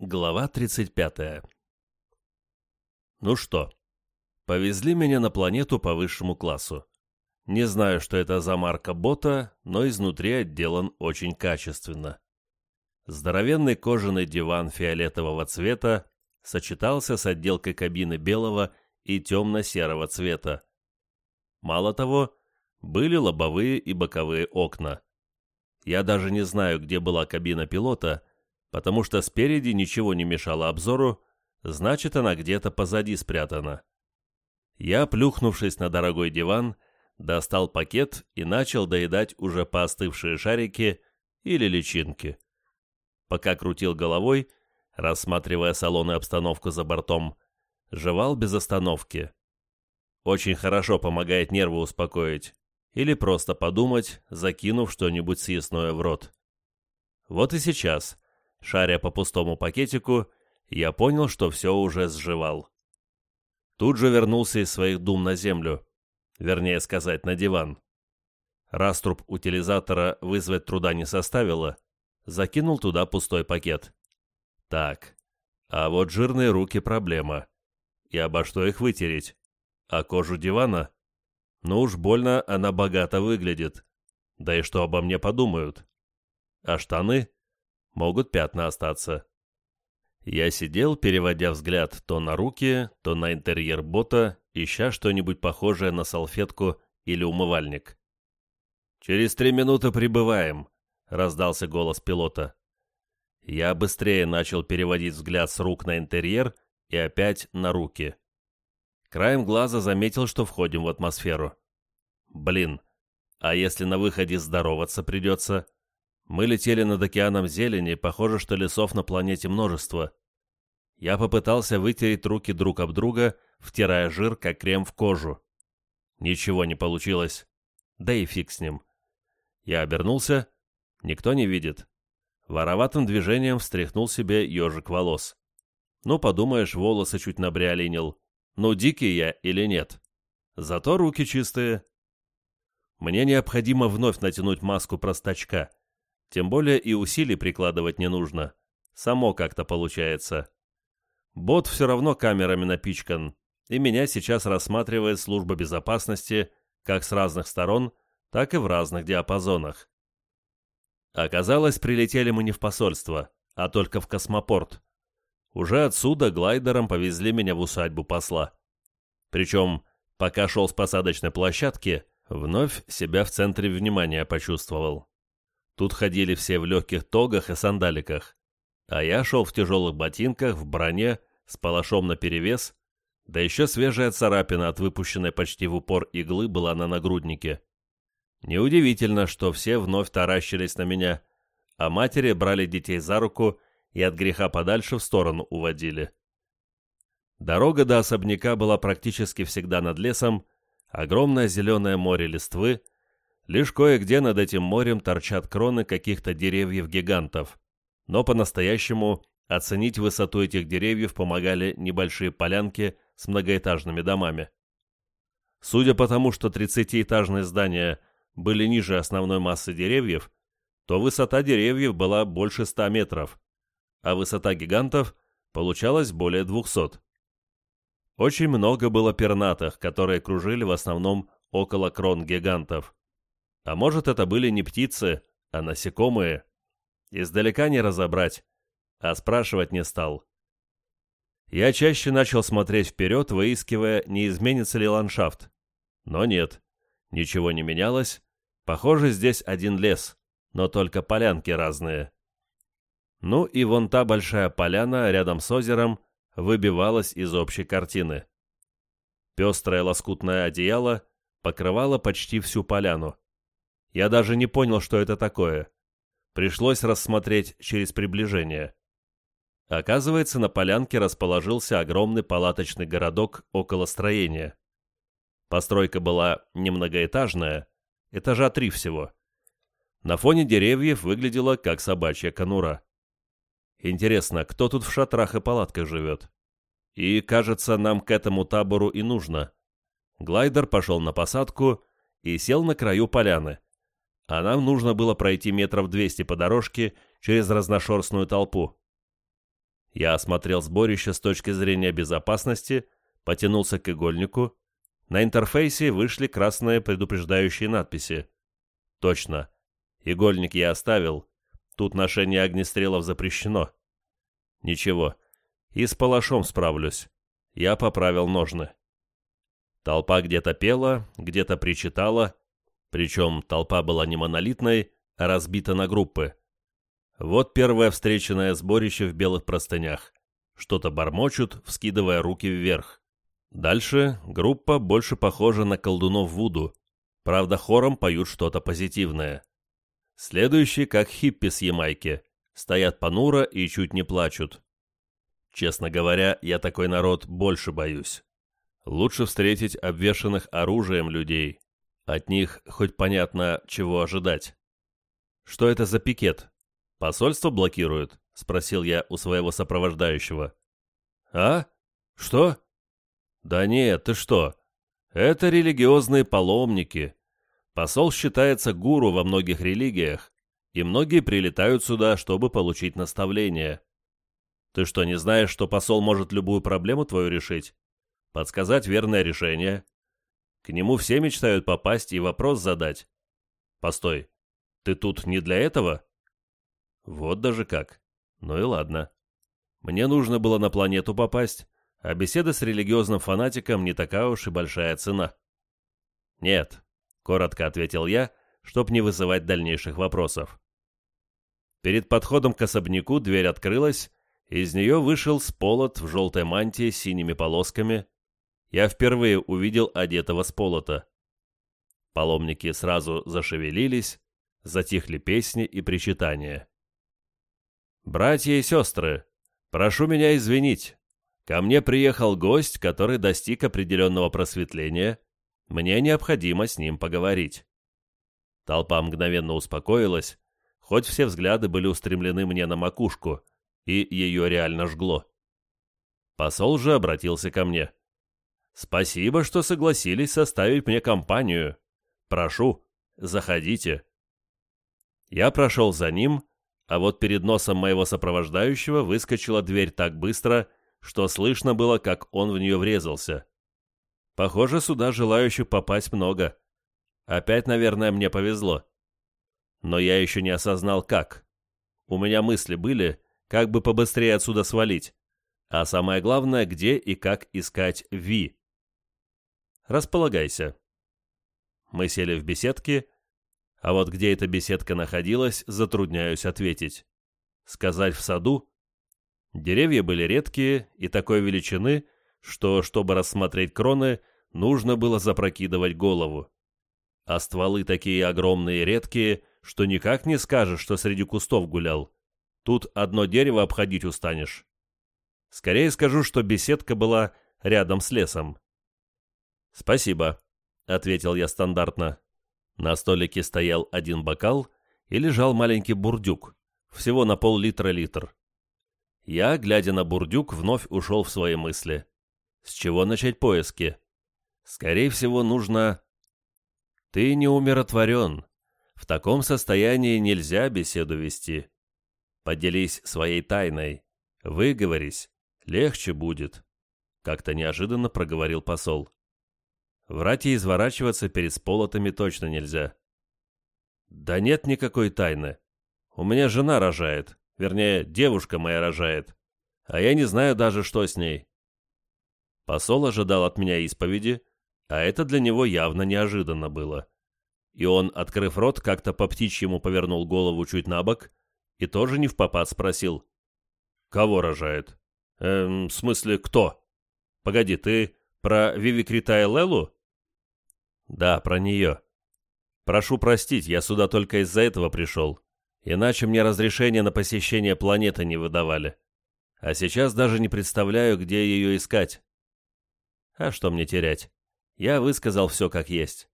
Глава 35. Ну что, повезли меня на планету по высшему классу. Не знаю, что это за марка бота, но изнутри отделан очень качественно. Здоровенный кожаный диван фиолетового цвета сочетался с отделкой кабины белого и темно-серого цвета. Мало того, были лобовые и боковые окна. Я даже не знаю, где была кабина пилота, потому что спереди ничего не мешало обзору, значит, она где-то позади спрятана. Я, плюхнувшись на дорогой диван, достал пакет и начал доедать уже поостывшие шарики или личинки. Пока крутил головой, рассматривая салон и обстановку за бортом, жевал без остановки. Очень хорошо помогает нервы успокоить или просто подумать, закинув что-нибудь съестное в рот. Вот и сейчас, Шаря по пустому пакетику, я понял, что все уже сживал. Тут же вернулся из своих дум на землю, вернее сказать, на диван. Раструб утилизатора вызвать труда не составило, закинул туда пустой пакет. Так, а вот жирные руки проблема. И обо что их вытереть? А кожу дивана? Ну уж больно она богато выглядит. Да и что обо мне подумают? А штаны? Могут пятна остаться. Я сидел, переводя взгляд то на руки, то на интерьер бота, ища что-нибудь похожее на салфетку или умывальник. «Через три минуты прибываем», — раздался голос пилота. Я быстрее начал переводить взгляд с рук на интерьер и опять на руки. Краем глаза заметил, что входим в атмосферу. Блин, а если на выходе здороваться придется? Мы летели над океаном зелени, похоже, что лесов на планете множество. Я попытался вытереть руки друг об друга, втирая жир, как крем в кожу. Ничего не получилось. Да и фиг с ним. Я обернулся. Никто не видит. Вороватым движением встряхнул себе ежик волос. Ну, подумаешь, волосы чуть набриолинил. Ну, дикий я или нет? Зато руки чистые. Мне необходимо вновь натянуть маску простачка. Тем более и усилий прикладывать не нужно. Само как-то получается. Бот все равно камерами напичкан, и меня сейчас рассматривает служба безопасности как с разных сторон, так и в разных диапазонах. Оказалось, прилетели мы не в посольство, а только в космопорт. Уже отсюда глайдером повезли меня в усадьбу посла. Причем, пока шел с посадочной площадки, вновь себя в центре внимания почувствовал. Тут ходили все в легких тогах и сандаликах, а я шел в тяжелых ботинках, в броне, с палашом наперевес, да еще свежая царапина от выпущенной почти в упор иглы была на нагруднике. Неудивительно, что все вновь таращились на меня, а матери брали детей за руку и от греха подальше в сторону уводили. Дорога до особняка была практически всегда над лесом, огромное зеленое море листвы — Лишь кое-где над этим морем торчат кроны каких-то деревьев-гигантов. Но по-настоящему оценить высоту этих деревьев помогали небольшие полянки с многоэтажными домами. Судя по тому, что 30-этажные здания были ниже основной массы деревьев, то высота деревьев была больше 100 метров, а высота гигантов получалась более 200. Очень много было пернатых, которые кружили в основном около крон гигантов. А может, это были не птицы, а насекомые. Издалека не разобрать, а спрашивать не стал. Я чаще начал смотреть вперед, выискивая, не изменится ли ландшафт. Но нет, ничего не менялось. Похоже, здесь один лес, но только полянки разные. Ну и вон та большая поляна рядом с озером выбивалась из общей картины. Пестрое лоскутное одеяло покрывало почти всю поляну. Я даже не понял, что это такое. Пришлось рассмотреть через приближение. Оказывается, на полянке расположился огромный палаточный городок около строения. Постройка была немногоэтажная, этажа три всего. На фоне деревьев выглядела как собачья конура. Интересно, кто тут в шатрах и палатках живет? И, кажется, нам к этому табору и нужно. Глайдер пошел на посадку и сел на краю поляны а нам нужно было пройти метров двести по дорожке через разношерстную толпу. Я осмотрел сборище с точки зрения безопасности, потянулся к игольнику. На интерфейсе вышли красные предупреждающие надписи. Точно. Игольник я оставил. Тут ношение огнестрелов запрещено. Ничего. И с палашом справлюсь. Я поправил ножны. Толпа где-то пела, где-то причитала, причем толпа была не монолитной, а разбита на группы. Вот первое встреченное сборище в белых простынях. Что-то бормочут, вскидывая руки вверх. Дальше группа больше похожа на колдунов Вуду. Правда, хором поют что-то позитивное. Следующие, как хиппи с Ямайки, стоят понуро и чуть не плачут. Честно говоря, я такой народ больше боюсь. Лучше встретить обвешанных оружием людей. От них хоть понятно, чего ожидать. Что это за пикет? «Посольство блокируют?» — спросил я у своего сопровождающего. «А? Что?» «Да нет, ты что? Это религиозные паломники. Посол считается гуру во многих религиях, и многие прилетают сюда, чтобы получить наставление. Ты что, не знаешь, что посол может любую проблему твою решить? Подсказать верное решение? К нему все мечтают попасть и вопрос задать. Постой, ты тут не для этого?» Вот даже как. Ну и ладно. Мне нужно было на планету попасть, а беседа с религиозным фанатиком не такая уж и большая цена. «Нет», — коротко ответил я, чтоб не вызывать дальнейших вопросов. Перед подходом к особняку дверь открылась, из нее вышел сполот в желтой мантии с синими полосками. Я впервые увидел одетого сполота. Паломники сразу зашевелились, затихли песни и причитания. «Братья и сестры, прошу меня извинить. Ко мне приехал гость, который достиг определенного просветления. Мне необходимо с ним поговорить». Толпа мгновенно успокоилась, хоть все взгляды были устремлены мне на макушку, и ее реально жгло. Посол же обратился ко мне. «Спасибо, что согласились составить мне компанию. Прошу, заходите». Я прошел за ним, а вот перед носом моего сопровождающего выскочила дверь так быстро, что слышно было, как он в нее врезался. Похоже, сюда желающих попасть много. Опять, наверное, мне повезло. Но я еще не осознал, как. У меня мысли были, как бы побыстрее отсюда свалить. А самое главное, где и как искать Ви. Располагайся. Мы сели в беседке, а вот где эта беседка находилась, затрудняюсь ответить. Сказать в саду? Деревья были редкие и такой величины, что, чтобы рассмотреть кроны, нужно было запрокидывать голову. А стволы такие огромные и редкие, что никак не скажешь, что среди кустов гулял. Тут одно дерево обходить устанешь. Скорее скажу, что беседка была рядом с лесом. «Спасибо», — ответил я стандартно. На столике стоял один бокал и лежал маленький бурдюк, всего на пол-литра литр. Я, глядя на бурдюк, вновь ушел в свои мысли. С чего начать поиски? Скорее всего, нужно... Ты не умиротворен. В таком состоянии нельзя беседу вести. Поделись своей тайной. Выговорись. Легче будет. Как-то неожиданно проговорил посол. Врать и изворачиваться перед сполотами точно нельзя. Да нет никакой тайны. У меня жена рожает, вернее, девушка моя рожает, а я не знаю даже, что с ней. Посол ожидал от меня исповеди, а это для него явно неожиданно было. И он, открыв рот, как-то по птичьему повернул голову чуть на бок и тоже не в попад спросил. «Кого рожает?» «Эм, в смысле, кто?» «Погоди, ты про Вивикрита Лелу?» «Да, про нее. Прошу простить, я сюда только из-за этого пришел. Иначе мне разрешение на посещение планеты не выдавали. А сейчас даже не представляю, где ее искать. А что мне терять? Я высказал все как есть.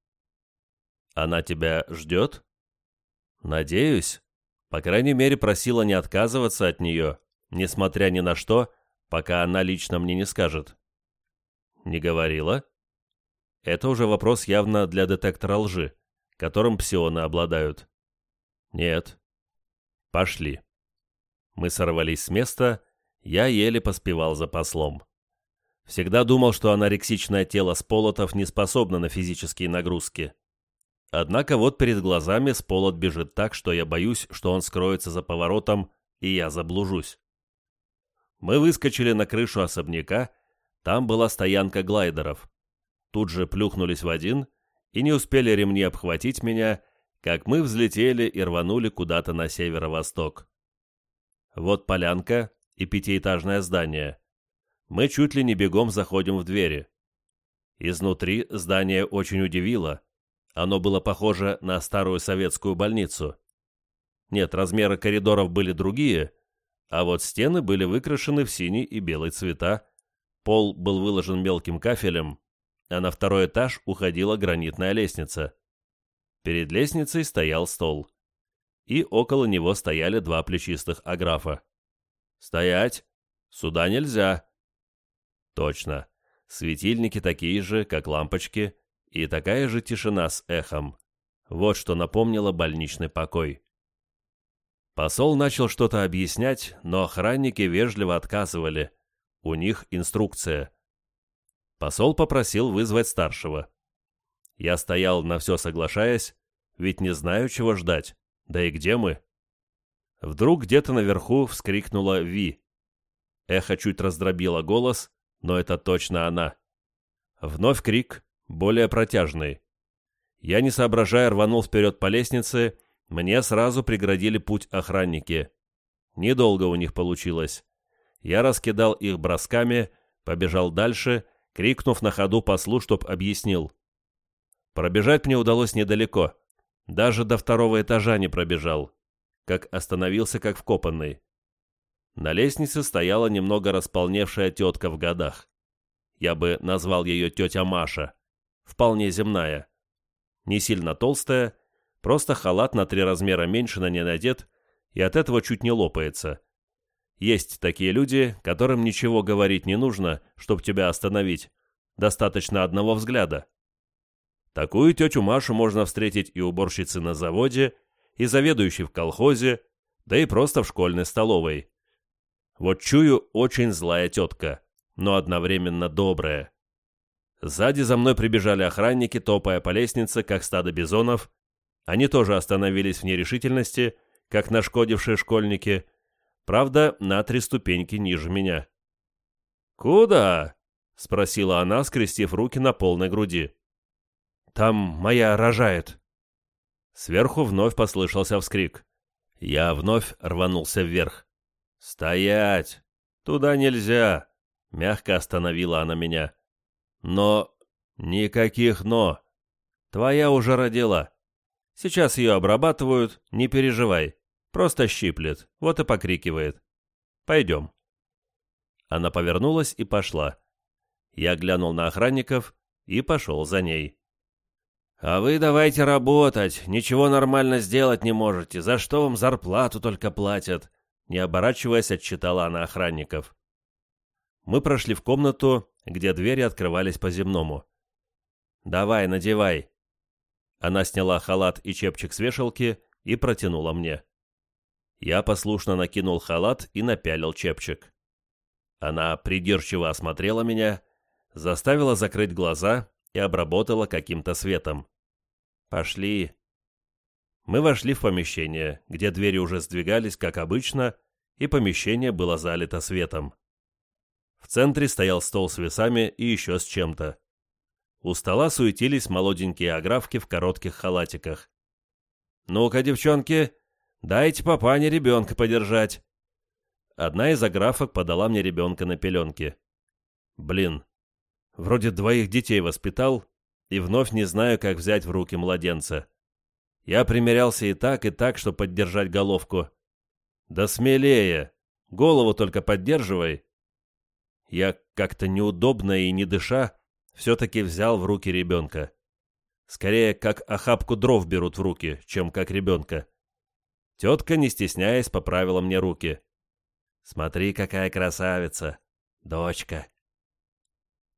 Она тебя ждет? Надеюсь. По крайней мере, просила не отказываться от нее, несмотря ни на что, пока она лично мне не скажет. Не говорила? Это уже вопрос явно для детектора лжи, которым псионы обладают. Нет. Пошли. Мы сорвались с места, Я еле поспевал за послом. Всегда думал, что анорексичное тело Сполотов не способно на физические нагрузки. Однако вот перед глазами Сполот бежит так, что я боюсь, что он скроется за поворотом, и я заблужусь. Мы выскочили на крышу особняка, там была стоянка глайдеров. Тут же плюхнулись в один, и не успели ремни обхватить меня, как мы взлетели и рванули куда-то на северо-восток. Вот полянка и пятиэтажное здание. Мы чуть ли не бегом заходим в двери. Изнутри здание очень удивило. Оно было похоже на старую советскую больницу. Нет, размеры коридоров были другие, а вот стены были выкрашены в синий и белый цвета, пол был выложен мелким кафелем, а на второй этаж уходила гранитная лестница. Перед лестницей стоял стол. И около него стояли два плечистых аграфа. «Стоять! Сюда нельзя!» Точно. Светильники такие же, как лампочки, и такая же тишина с эхом. Вот что напомнило больничный покой. Посол начал что-то объяснять, но охранники вежливо отказывали. У них инструкция. Посол попросил вызвать старшего. Я стоял на все соглашаясь, ведь не знаю, чего ждать. Да и где мы? Вдруг где-то наверху вскрикнула Ви. Эхо чуть раздробило голос, но это точно она. Вновь крик, более протяжный. Я, не соображая, рванул вперед по лестнице, мне сразу преградили путь охранники. Недолго у них получилось. Я раскидал их бросками, побежал дальше, крикнув на ходу послу, чтоб объяснил. Пробежать мне удалось недалеко. Даже до второго этажа не пробежал. Как остановился, как вкопанный. На лестнице стояла немного располневшая тетка в годах. Я бы назвал ее тетя Маша. Вполне земная. Не сильно толстая, Просто халат на три размера меньше на ней надет, и от этого чуть не лопается. Есть такие люди, которым ничего говорить не нужно, чтобы тебя остановить. Достаточно одного взгляда. Такую тетю Машу можно встретить и уборщицы на заводе, и заведующей в колхозе, да и просто в школьной столовой. Вот чую, очень злая тетка, но одновременно добрая. Сзади за мной прибежали охранники, топая по лестнице, как стадо бизонов, они тоже остановились в нерешительности, как нашкодившие школьники, правда, на три ступеньки ниже меня. «Куда?» — спросила она, скрестив руки на полной груди. «Там моя рожает». Сверху вновь послышался вскрик. Я вновь рванулся вверх. «Стоять! Туда нельзя!» — мягко остановила она меня. «Но... Никаких «но». Твоя уже родила. Сейчас ее обрабатывают, не переживай. Просто щиплет, вот и покрикивает. Пойдем. Она повернулась и пошла. Я глянул на охранников и пошел за ней. «А вы давайте работать, ничего нормально сделать не можете, за что вам зарплату только платят?» Не оборачиваясь, отчитала она охранников. Мы прошли в комнату, где двери открывались по-земному. «Давай, надевай», она сняла халат и чепчик с вешалки и протянула мне. Я послушно накинул халат и напялил чепчик. Она придирчиво осмотрела меня, заставила закрыть глаза и обработала каким-то светом. «Пошли». Мы вошли в помещение, где двери уже сдвигались, как обычно, и помещение было залито светом. В центре стоял стол с весами и еще с чем-то. У стола суетились молоденькие аграфки в коротких халатиках. «Ну-ка, девчонки, дайте папане ребенка подержать». Одна из аграфок подала мне ребенка на пеленке. Блин, вроде двоих детей воспитал, и вновь не знаю, как взять в руки младенца. Я примерялся и так, и так, чтобы поддержать головку. Да смелее, голову только поддерживай. Я как-то неудобно и не дыша, все-таки взял в руки ребенка. Скорее, как охапку дров берут в руки, чем как ребенка. Тетка, не стесняясь, поправила мне руки. «Смотри, какая красавица! Дочка!»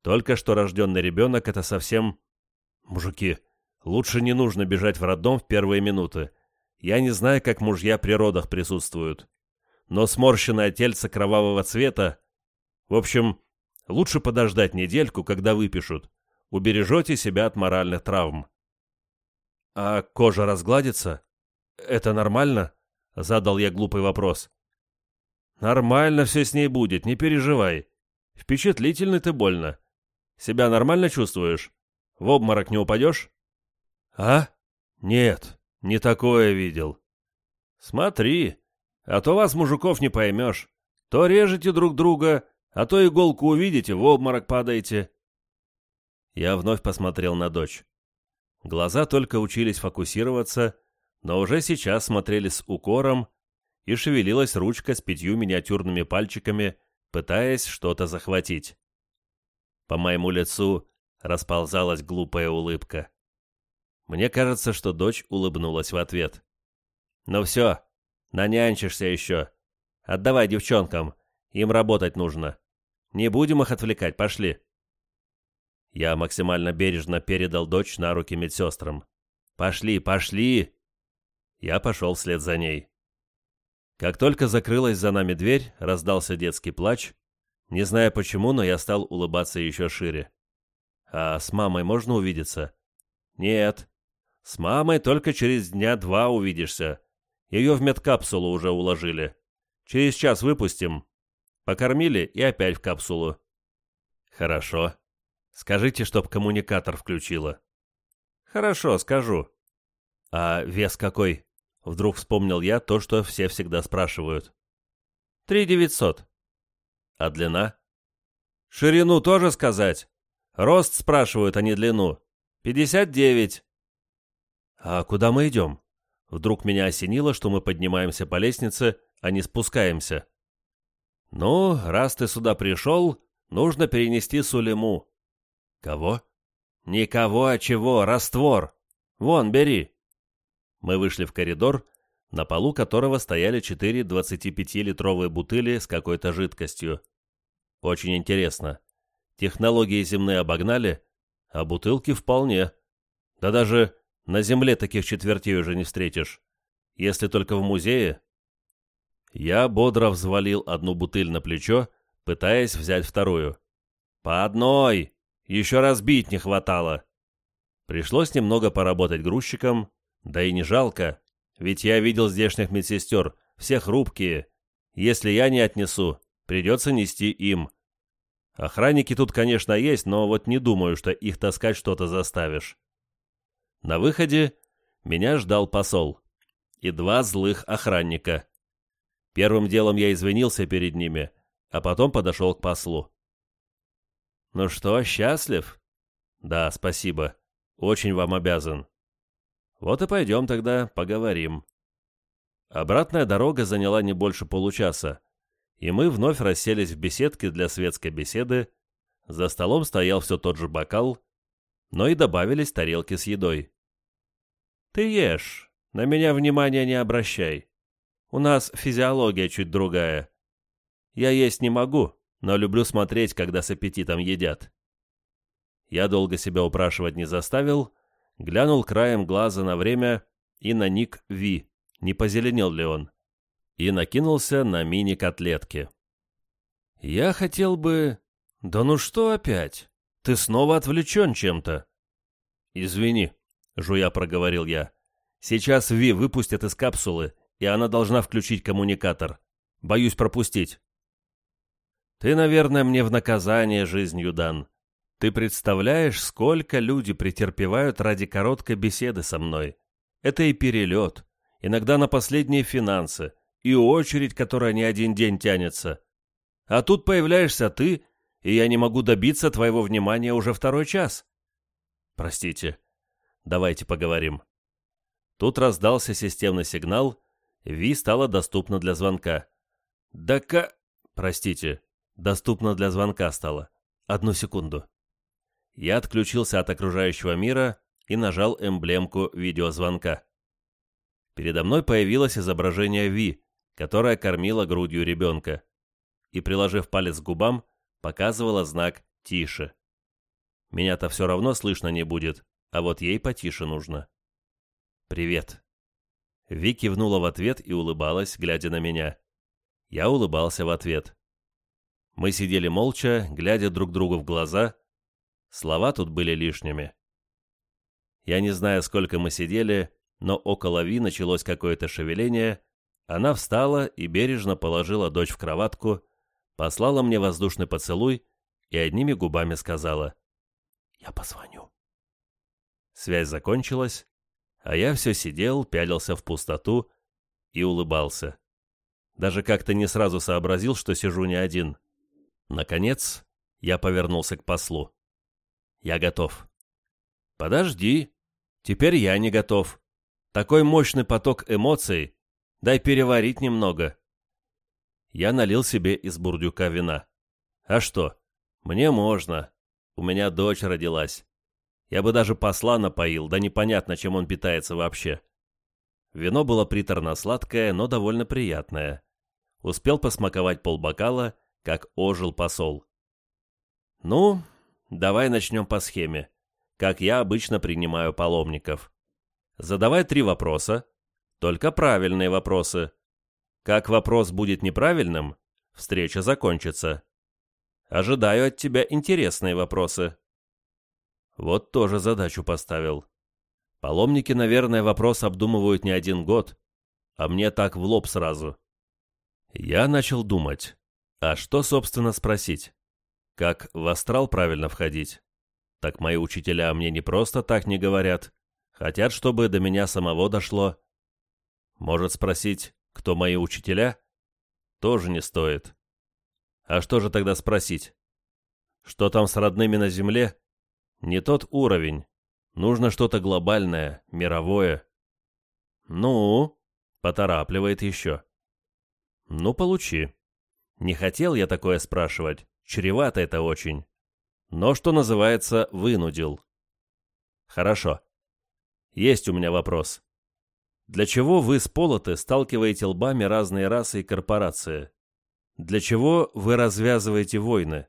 Только что рожденный ребенок — это совсем... Мужики, лучше не нужно бежать в роддом в первые минуты. Я не знаю, как мужья при родах присутствуют. но сморщенное тельце кровавого цвета. В общем, лучше подождать недельку, когда выпишут. Убережете себя от моральных травм. «А кожа разгладится? Это нормально?» — задал я глупый вопрос. «Нормально все с ней будет, не переживай. Впечатлительный ты больно. Себя нормально чувствуешь? В обморок не упадешь?» «А? Нет, не такое видел». «Смотри, а то вас, мужиков, не поймешь. То режете друг друга, а то иголку увидите, в обморок падаете». Я вновь посмотрел на дочь. Глаза только учились фокусироваться, но уже сейчас смотрели с укором, и шевелилась ручка с пятью миниатюрными пальчиками, пытаясь что-то захватить. По моему лицу расползалась глупая улыбка. Мне кажется, что дочь улыбнулась в ответ. «Ну все, нанянчишься еще. Отдавай девчонкам, им работать нужно. Не будем их отвлекать, пошли». Я максимально бережно передал дочь на руки медсестрам. «Пошли, пошли!» Я пошел вслед за ней. Как только закрылась за нами дверь, раздался детский плач. Не знаю почему, но я стал улыбаться еще шире. «А с мамой можно увидеться?» «Нет. С мамой только через дня два увидишься. Ее в медкапсулу уже уложили. Через час выпустим. Покормили и опять в капсулу». «Хорошо. Скажите, чтоб коммуникатор включила». «Хорошо, скажу». «А вес какой?» Вдруг вспомнил я то, что все всегда спрашивают. «Три девятьсот». «А длина?» «Ширину тоже сказать?» «Рост спрашивают, а не длину. Пятьдесят девять». «А куда мы идем?» Вдруг меня осенило, что мы поднимаемся по лестнице, а не спускаемся. «Ну, раз ты сюда пришел, нужно перенести Сулему. «Кого?» «Никого, а чего? Раствор! Вон, бери!» Мы вышли в коридор, на полу которого стояли четыре 25-литровые бутыли с какой-то жидкостью. Очень интересно. Технологии земные обогнали, а бутылки вполне. Да даже на земле таких четвертей уже не встретишь. Если только в музее. Я бодро взвалил одну бутыль на плечо, пытаясь взять вторую. «По одной!» Еще раз бить не хватало. Пришлось немного поработать грузчиком, да и не жалко, ведь я видел здешних медсестер, все хрупкие. Если я не отнесу, придется нести им. Охранники тут, конечно, есть, но вот не думаю, что их таскать что-то заставишь. На выходе меня ждал посол и два злых охранника. Первым делом я извинился перед ними, а потом подошел к послу. «Ну что, счастлив?» «Да, спасибо. Очень вам обязан». «Вот и пойдем тогда, поговорим». Обратная дорога заняла не больше получаса, и мы вновь расселись в беседке для светской беседы. За столом стоял все тот же бокал, но и добавились тарелки с едой. «Ты ешь, на меня внимания не обращай. У нас физиология чуть другая. Я есть не могу, но люблю смотреть, когда с аппетитом едят. Я долго себя упрашивать не заставил, глянул краем глаза на время и на ник Ви, не позеленел ли он, и накинулся на мини-котлетки. «Я хотел бы...» «Да ну что опять? Ты снова отвлечен чем-то?» «Извини», — жуя проговорил я. «Сейчас Ви выпустят из капсулы, и она должна включить коммуникатор. Боюсь пропустить». Ты, наверное, мне в наказание жизнью дан. Ты представляешь, сколько люди претерпевают ради короткой беседы со мной? Это и перелет, иногда на последние финансы, и очередь, которая не один день тянется. А тут появляешься ты, и я не могу добиться твоего внимания уже второй час. Простите. Давайте поговорим. Тут раздался системный сигнал, Ви стала доступна для звонка. Да-ка... Простите. Доступно для звонка стало. Одну секунду. Я отключился от окружающего мира и нажал эмблемку видеозвонка. Передо мной появилось изображение Ви, которая кормила грудью ребенка, и, приложив палец к губам, показывала знак «Тише». Меня-то все равно слышно не будет, а вот ей потише нужно. «Привет». Ви кивнула в ответ и улыбалась, глядя на меня. Я улыбался в ответ. Мы сидели молча, глядя друг другу в глаза. Слова тут были лишними. Я не знаю, сколько мы сидели, но около Ви началось какое-то шевеление. Она встала и бережно положила дочь в кроватку, послала мне воздушный поцелуй и одними губами сказала «Я позвоню». Связь закончилась, а я все сидел, пялился в пустоту и улыбался. Даже как-то не сразу сообразил, что сижу не один. Наконец, я повернулся к послу. «Я готов». «Подожди. Теперь я не готов. Такой мощный поток эмоций. Дай переварить немного». Я налил себе из бурдюка вина. «А что? Мне можно. У меня дочь родилась. Я бы даже посла напоил, да непонятно, чем он питается вообще. Вино было приторно-сладкое, но довольно приятное. Успел посмаковать полбокала, как ожил посол. «Ну, давай начнем по схеме, как я обычно принимаю паломников. Задавай три вопроса, только правильные вопросы. Как вопрос будет неправильным, встреча закончится. Ожидаю от тебя интересные вопросы». Вот тоже задачу поставил. Паломники, наверное, вопрос обдумывают не один год, а мне так в лоб сразу. Я начал думать, а что, собственно, спросить? Как в астрал правильно входить? Так мои учителя мне не просто так не говорят, хотят, чтобы до меня самого дошло. Может спросить, кто мои учителя? Тоже не стоит. А что же тогда спросить? Что там с родными на земле? Не тот уровень. Нужно что-то глобальное, мировое. Ну, поторапливает еще. Ну, получи. Не хотел я такое спрашивать. Чревато это очень. Но, что называется, вынудил. Хорошо. Есть у меня вопрос. Для чего вы с Полоты сталкиваете лбами разные расы и корпорации? Для чего вы развязываете войны?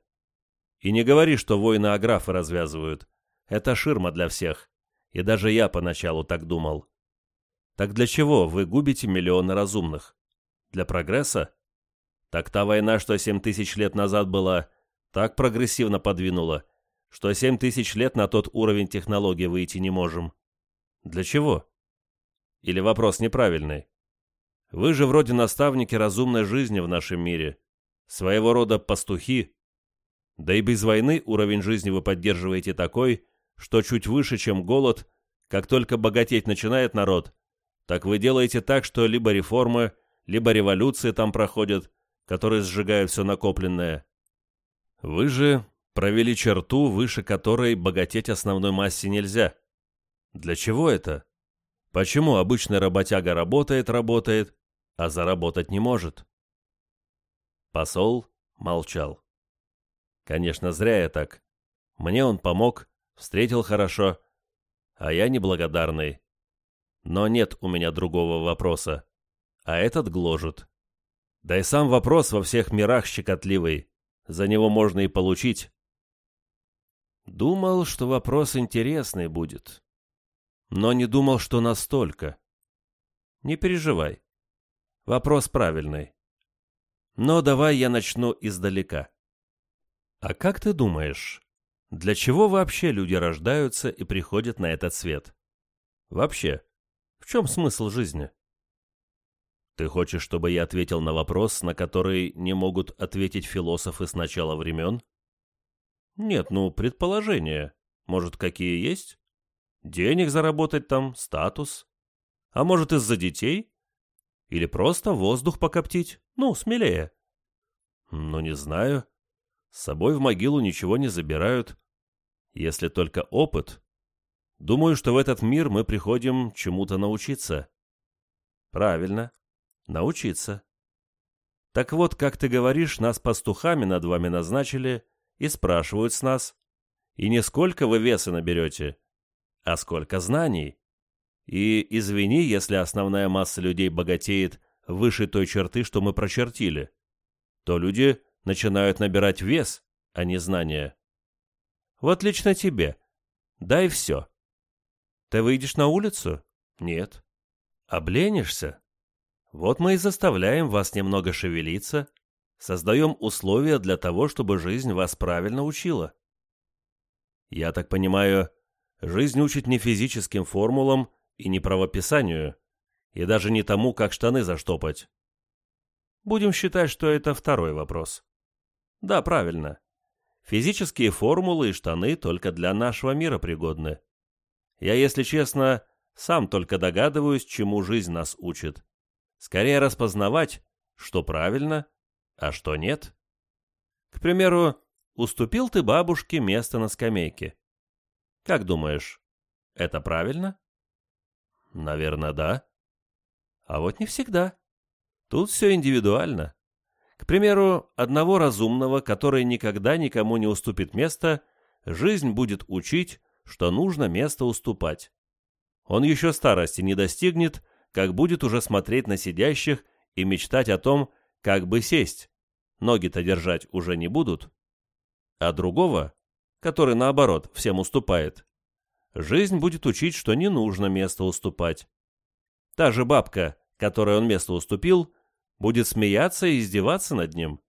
И не говори, что войны аграфы развязывают. Это ширма для всех. И даже я поначалу так думал. Так для чего вы губите миллионы разумных? Для прогресса? Так та война, что семь тысяч лет назад была, так прогрессивно подвинула, что семь тысяч лет на тот уровень технологий выйти не можем. Для чего? Или вопрос неправильный? Вы же вроде наставники разумной жизни в нашем мире, своего рода пастухи, да и без войны уровень жизни вы поддерживаете такой, что чуть выше, чем голод, как только богатеть начинает народ, так вы делаете так, что либо реформы, либо революции там проходят, которые сжигают все накопленное. Вы же провели черту, выше которой богатеть основной массе нельзя. Для чего это? Почему обычный работяга работает, работает, а заработать не может? Посол молчал. Конечно, зря я так. Мне он помог, встретил хорошо, а я неблагодарный. Но нет у меня другого вопроса, а этот гложет. Да и сам вопрос во всех мирах щекотливый, за него можно и получить. Думал, что вопрос интересный будет, но не думал, что настолько. Не переживай, вопрос правильный. Но давай я начну издалека. А как ты думаешь, для чего вообще люди рождаются и приходят на этот свет? Вообще, в чем смысл жизни? Ты хочешь, чтобы я ответил на вопрос, на который не могут ответить философы с начала времен? Нет, ну, предположения. Может, какие есть? Денег заработать там, статус? А может, из-за детей? Или просто воздух покоптить? Ну, смелее. Ну, не знаю. С собой в могилу ничего не забирают. Если только опыт. Думаю, что в этот мир мы приходим чему-то научиться. Правильно. Научиться. Так вот, как ты говоришь, нас пастухами над вами назначили и спрашивают с нас. И не сколько вы веса наберете, а сколько знаний. И извини, если основная масса людей богатеет выше той черты, что мы прочертили, то люди начинают набирать вес, а не знания. Вот лично тебе. Дай все. Ты выйдешь на улицу? Нет. Обленишься? Вот мы и заставляем вас немного шевелиться, создаем условия для того, чтобы жизнь вас правильно учила. Я так понимаю, жизнь учит не физическим формулам и не правописанию, и даже не тому, как штаны заштопать. Будем считать, что это второй вопрос. Да, правильно. Физические формулы и штаны только для нашего мира пригодны. Я, если честно, сам только догадываюсь, чему жизнь нас учит. Скорее распознавать, что правильно, а что нет. К примеру, уступил ты бабушке место на скамейке. Как думаешь, это правильно? Наверное, да. А вот не всегда. Тут все индивидуально. К примеру, одного разумного, который никогда никому не уступит место, жизнь будет учить, что нужно место уступать. Он еще старости не достигнет, как будет уже смотреть на сидящих и мечтать о том, как бы сесть. Ноги-то держать уже не будут. А другого, который наоборот всем уступает, жизнь будет учить, что не нужно место уступать. Та же бабка, которой он место уступил, будет смеяться и издеваться над ним.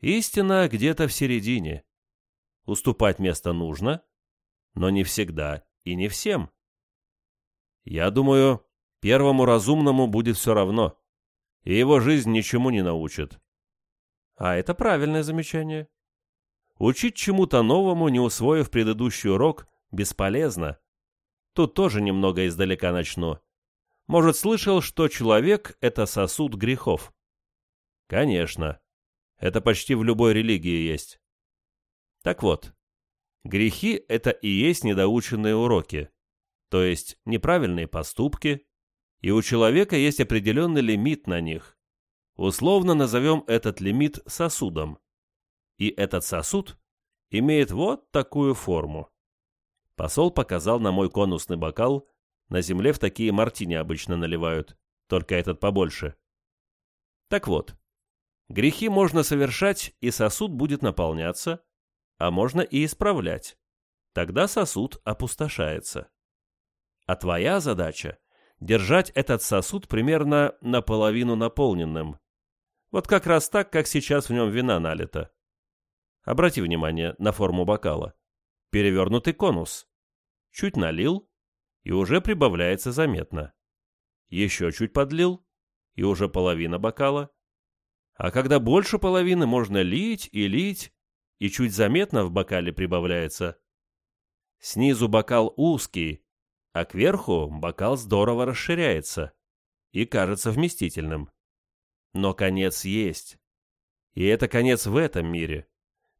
Истина где-то в середине. Уступать место нужно, но не всегда и не всем. Я думаю, первому разумному будет все равно, и его жизнь ничему не научит. А это правильное замечание. Учить чему-то новому, не усвоив предыдущий урок, бесполезно. Тут тоже немного издалека начну. Может, слышал, что человек — это сосуд грехов? Конечно. Это почти в любой религии есть. Так вот, грехи — это и есть недоученные уроки, то есть неправильные поступки, и у человека есть определенный лимит на них. Условно назовем этот лимит сосудом. И этот сосуд имеет вот такую форму. Посол показал на мой конусный бокал, на земле в такие мартини обычно наливают, только этот побольше. Так вот, грехи можно совершать, и сосуд будет наполняться, а можно и исправлять. Тогда сосуд опустошается. А твоя задача — держать этот сосуд примерно наполовину наполненным. Вот как раз так, как сейчас в нем вина налито. Обрати внимание на форму бокала. Перевернутый конус. Чуть налил, и уже прибавляется заметно. Еще чуть подлил, и уже половина бокала. А когда больше половины, можно лить и лить, и чуть заметно в бокале прибавляется. Снизу бокал узкий, а кверху бокал здорово расширяется и кажется вместительным. Но конец есть. И это конец в этом мире.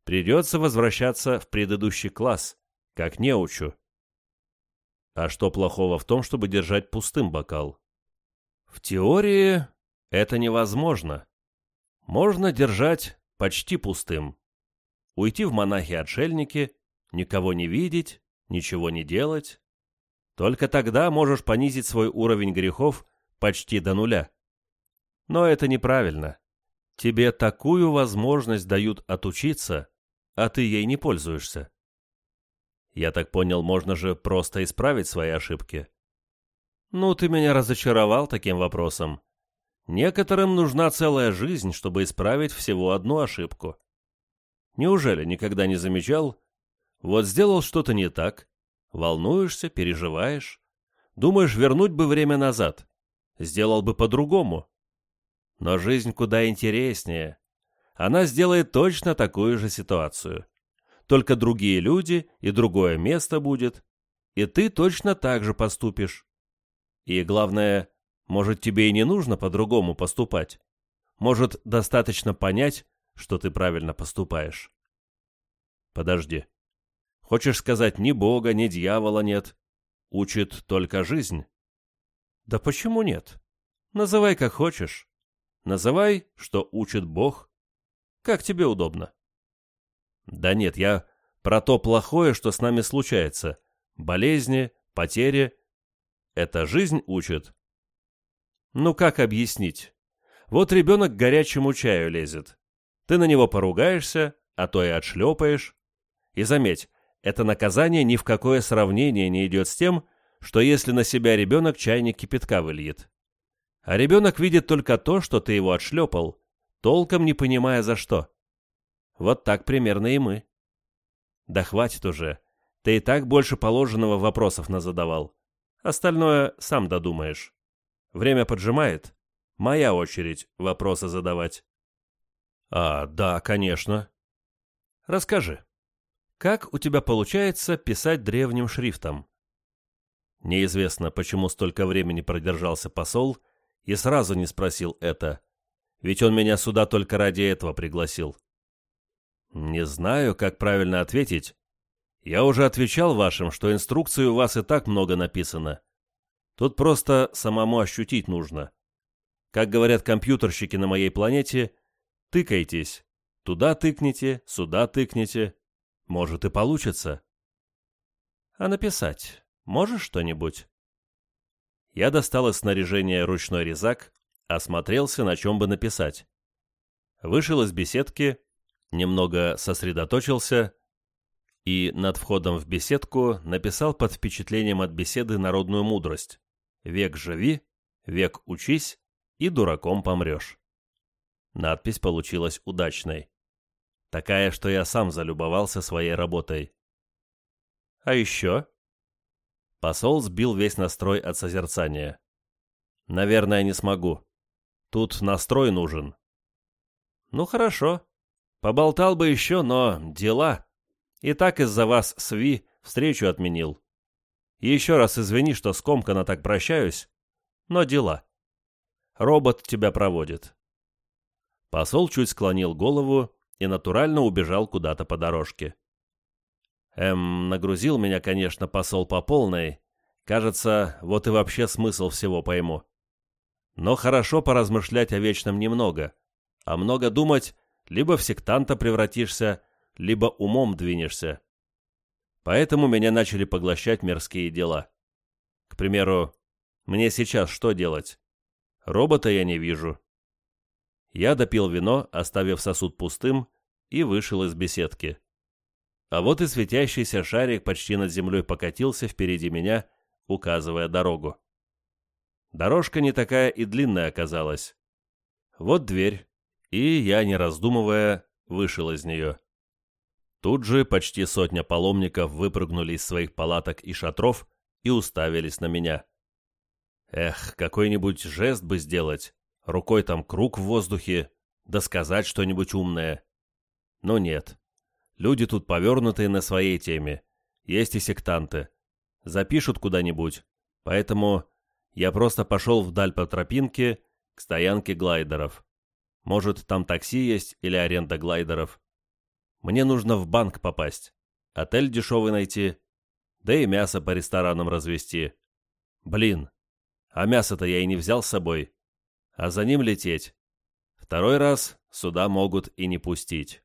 Придется возвращаться в предыдущий класс, как неучу. А что плохого в том, чтобы держать пустым бокал? В теории это невозможно. Можно держать почти пустым. Уйти в монахи-отшельники, никого не видеть, ничего не делать. Только тогда можешь понизить свой уровень грехов почти до нуля. Но это неправильно. Тебе такую возможность дают отучиться, а ты ей не пользуешься. Я так понял, можно же просто исправить свои ошибки. Ну, ты меня разочаровал таким вопросом. Некоторым нужна целая жизнь, чтобы исправить всего одну ошибку. Неужели никогда не замечал? Вот сделал что-то не так, волнуешься, переживаешь, думаешь, вернуть бы время назад, сделал бы по-другому. Но жизнь куда интереснее. Она сделает точно такую же ситуацию только другие люди и другое место будет, и ты точно так же поступишь. И главное, может, тебе и не нужно по-другому поступать. Может, достаточно понять, что ты правильно поступаешь. Подожди. Хочешь сказать, ни Бога, ни дьявола нет? Учит только жизнь? Да почему нет? Называй как хочешь. Называй, что учит Бог. Как тебе удобно. Да нет, я про то плохое, что с нами случается. Болезни, потери. Это жизнь учит. Ну как объяснить? Вот ребенок к горячему чаю лезет. Ты на него поругаешься, а то и отшлепаешь. И заметь, это наказание ни в какое сравнение не идет с тем, что если на себя ребенок чайник кипятка выльет. А ребенок видит только то, что ты его отшлепал, толком не понимая за что. Вот так примерно и мы. Да хватит уже. Ты и так больше положенного вопросов назадавал. Остальное сам додумаешь. Время поджимает. Моя очередь вопросы задавать. А, да, конечно. Расскажи, как у тебя получается писать древним шрифтом? Неизвестно, почему столько времени продержался посол и сразу не спросил это, ведь он меня сюда только ради этого пригласил. Не знаю, как правильно ответить. Я уже отвечал вашим, что инструкции у вас и так много написано. Тут просто самому ощутить нужно. Как говорят компьютерщики на моей планете, тыкайтесь. Туда тыкните, сюда тыкните. Может и получится. А написать можешь что-нибудь? Я достал из снаряжения ручной резак, осмотрелся, на чем бы написать. Вышел из беседки, немного сосредоточился и над входом в беседку написал под впечатлением от беседы народную мудрость «Век живи, век учись и дураком помрешь». Надпись получилась удачной. Такая, что я сам залюбовался своей работой. А еще? Посол сбил весь настрой от созерцания. Наверное, не смогу. Тут настрой нужен. Ну хорошо. Поболтал бы еще, но дела. И так из-за вас Сви встречу отменил. еще раз извини, что скомканно так прощаюсь, но дела. Робот тебя проводит. Посол чуть склонил голову и натурально убежал куда-то по дорожке. Эм, нагрузил меня, конечно, посол по полной. Кажется, вот и вообще смысл всего пойму. Но хорошо поразмышлять о вечном немного, а много думать, либо в сектанта превратишься, либо умом двинешься. Поэтому меня начали поглощать мирские дела. К примеру, мне сейчас что делать? Робота я не вижу. Я допил вино, оставив сосуд пустым, и вышел из беседки. А вот и светящийся шарик почти над землей покатился впереди меня, указывая дорогу. Дорожка не такая и длинная оказалась. Вот дверь, и я, не раздумывая, вышел из нее. Тут же почти сотня паломников выпрыгнули из своих палаток и шатров и уставились на меня. Эх, какой-нибудь жест бы сделать, рукой там круг в воздухе, да сказать что-нибудь умное. Но нет. Люди тут повернутые на своей теме. Есть и сектанты. Запишут куда-нибудь. Поэтому я просто пошел вдаль по тропинке к стоянке глайдеров. Может, там такси есть или аренда глайдеров. Мне нужно в банк попасть, отель дешевый найти, да и мясо по ресторанам развести. Блин, а мясо-то я и не взял с собой. А за ним лететь. Второй раз сюда могут и не пустить.